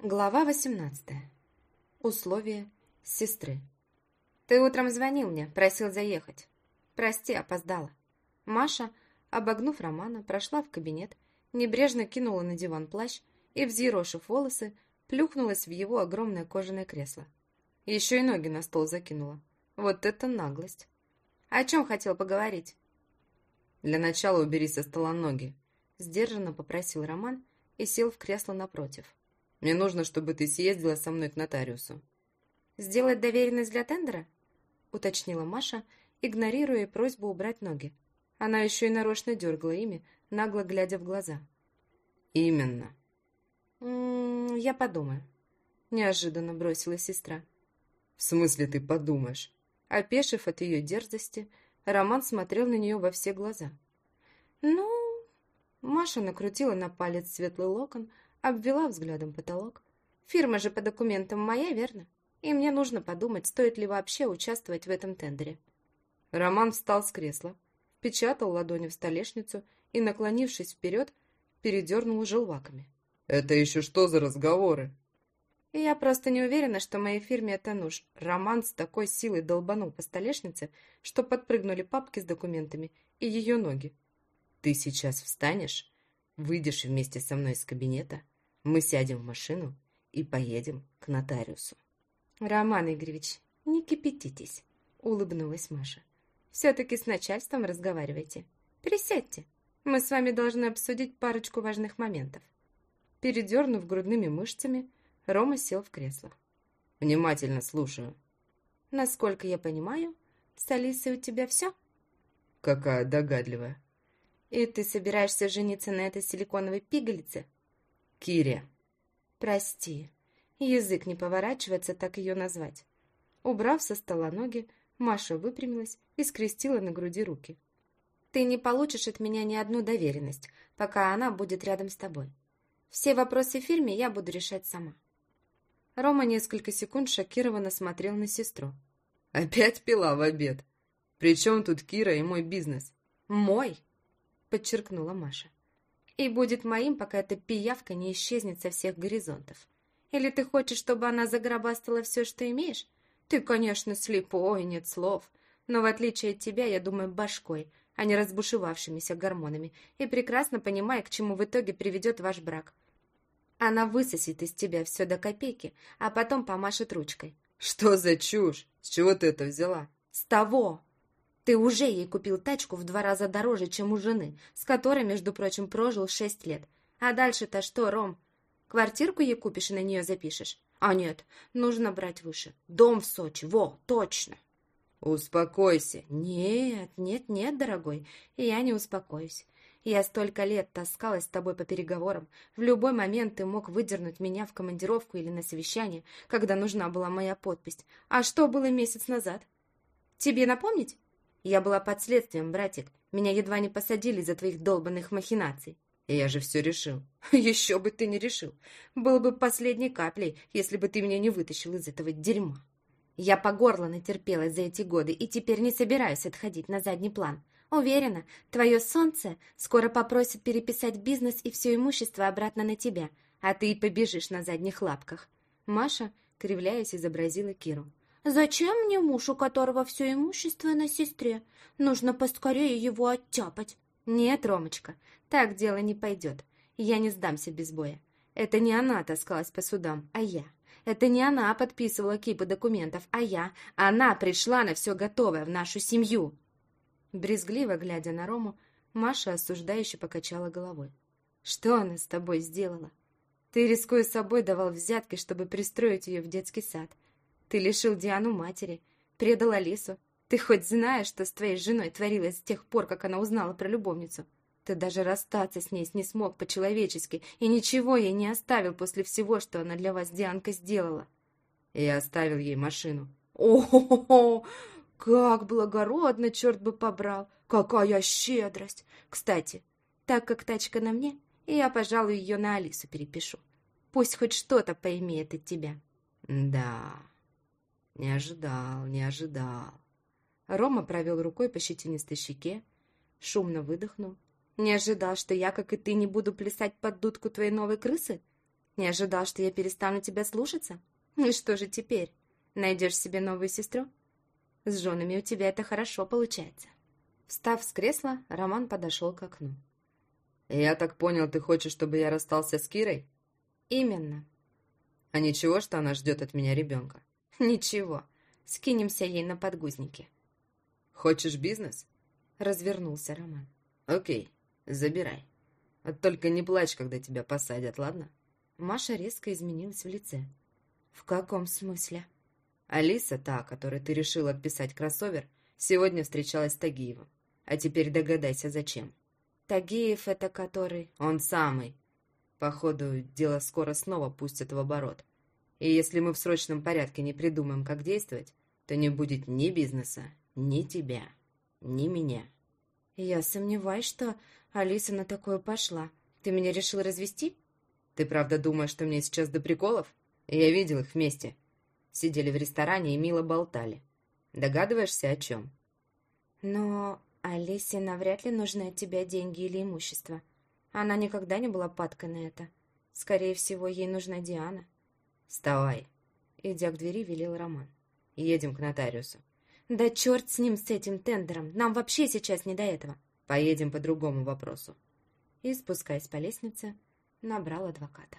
Глава 18. Условия сестры. Ты утром звонил мне, просил заехать. Прости, опоздала. Маша, обогнув Романа, прошла в кабинет, небрежно кинула на диван плащ и, взъерошив волосы, плюхнулась в его огромное кожаное кресло. Еще и ноги на стол закинула. Вот это наглость. О чем хотел поговорить? Для начала убери со стола ноги. Сдержанно попросил Роман и сел в кресло напротив. Мне нужно, чтобы ты съездила со мной к нотариусу. Сделать доверенность для тендера? Уточнила Маша, игнорируя просьбу убрать ноги. Она еще и нарочно дергала ими, нагло глядя в глаза. Именно. «М -м, я подумаю. Неожиданно бросила сестра. В смысле ты подумаешь? Опешив от ее дерзости, Роман смотрел на нее во все глаза. «Ну...» Маша накрутила на палец светлый локон, Обвела взглядом потолок. Фирма же по документам моя, верно? И мне нужно подумать, стоит ли вообще участвовать в этом тендере. Роман встал с кресла, печатал ладони в столешницу и, наклонившись вперед, передернул желваками. «Это еще что за разговоры?» я просто не уверена, что моей фирме это нуж. Роман с такой силой долбанул по столешнице, что подпрыгнули папки с документами и ее ноги. «Ты сейчас встанешь, выйдешь вместе со мной из кабинета, мы сядем в машину и поедем к нотариусу. Роман Игоревич, не кипятитесь, улыбнулась Маша. Все-таки с начальством разговаривайте. Присядьте. Мы с вами должны обсудить парочку важных моментов. Передернув грудными мышцами, Рома сел в кресло. Внимательно слушаю. Насколько я понимаю, с Алисой у тебя все? Какая догадливая. И ты собираешься жениться на этой силиконовой пигалице? Кире. Прости, язык не поворачивается так ее назвать. Убрав со стола ноги, Маша выпрямилась и скрестила на груди руки. Ты не получишь от меня ни одну доверенность, пока она будет рядом с тобой. Все вопросы в фирме я буду решать сама. Рома несколько секунд шокированно смотрел на сестру. «Опять пила в обед? При чем тут Кира и мой бизнес?» «Мой?» — подчеркнула Маша и будет моим, пока эта пиявка не исчезнет со всех горизонтов. Или ты хочешь, чтобы она загробастала все, что имеешь? Ты, конечно, слепой, нет слов, но в отличие от тебя, я думаю башкой, а не разбушевавшимися гормонами, и прекрасно понимаю, к чему в итоге приведет ваш брак. Она высосет из тебя все до копейки, а потом помашет ручкой. Что за чушь? С чего ты это взяла? С того, ты уже ей купил тачку в два раза дороже, чем у жены, с которой, между прочим, прожил шесть лет. А дальше-то что, Ром? Квартирку ей купишь и на нее запишешь? А нет, нужно брать выше. Дом в Сочи, во, точно. Успокойся. Нет, нет, нет, дорогой, я не успокоюсь. Я столько лет таскалась с тобой по переговорам. В любой момент ты мог выдернуть меня в командировку или на совещание, когда нужна была моя подпись. А что было месяц назад? Тебе напомнить? Я была под следствием, братик. Меня едва не посадили за твоих долбанных махинаций. Я же все решил. Еще бы ты не решил. Было бы последней каплей, если бы ты меня не вытащил из этого дерьма. Я по горло натерпелась за эти годы и теперь не собираюсь отходить на задний план. Уверена, твое солнце скоро попросит переписать бизнес и все имущество обратно на тебя, а ты и побежишь на задних лапках. Маша, кривляясь, изобразила Киру. Зачем мне муж, у которого все имущество на сестре? Нужно поскорее его оттяпать. Нет, Ромочка, так дело не пойдет. Я не сдамся без боя. Это не она таскалась по судам, а я. Это не она подписывала кипы документов, а я. Она пришла на все готовое в нашу семью. Брезгливо глядя на Рому, Маша осуждающе покачала головой. Что она с тобой сделала? Ты, рискуя собой, давал взятки, чтобы пристроить ее в детский сад. Ты лишил Диану матери, предал Алису. Ты хоть знаешь, что с твоей женой творилось с тех пор, как она узнала про любовницу? Ты даже расстаться с ней не смог по-человечески и ничего ей не оставил после всего, что она для вас, Дианка, сделала. Я оставил ей машину. О-хо-хо! Как благородно, черт бы побрал! Какая щедрость! Кстати, так как тачка на мне, я, пожалуй, ее на Алису перепишу. Пусть хоть что-то поимеет от тебя. Да... Не ожидал, не ожидал. Рома провел рукой по щетинистой щеке, шумно выдохнул. Не ожидал, что я, как и ты, не буду плясать под дудку твоей новой крысы? Не ожидал, что я перестану тебя слушаться? И что же теперь? Найдешь себе новую сестру? С женами у тебя это хорошо получается. Встав с кресла, Роман подошел к окну. «Я так понял, ты хочешь, чтобы я расстался с Кирой?» «Именно». «А ничего, что она ждет от меня ребенка?» «Ничего. Скинемся ей на подгузники». «Хочешь бизнес?» Развернулся Роман. «Окей, забирай. А только не плачь, когда тебя посадят, ладно?» Маша резко изменилась в лице. «В каком смысле?» Алиса, та, которой ты решил отписать кроссовер, сегодня встречалась с Тагиевым. А теперь догадайся, зачем. Тагиев — это который... Он самый. Походу, дело скоро снова пустят в оборот. И если мы в срочном порядке не придумаем, как действовать, то не будет ни бизнеса, ни тебя, ни меня. Я сомневаюсь, что Алиса на такое пошла. Ты меня решил развести? Ты правда думаешь, что мне сейчас до приколов? Я видел их вместе. Сидели в ресторане и мило болтали. Догадываешься, о чем? Но Алисе навряд ли нужны от тебя деньги или имущество. Она никогда не была падкой на это. Скорее всего, ей нужна Диана. «Вставай!» Идя к двери, велел Роман. «Едем к нотариусу». «Да черт с ним, с этим тендером! Нам вообще сейчас не до этого!» «Поедем по другому вопросу». И, спускаясь по лестнице, набрал адвоката.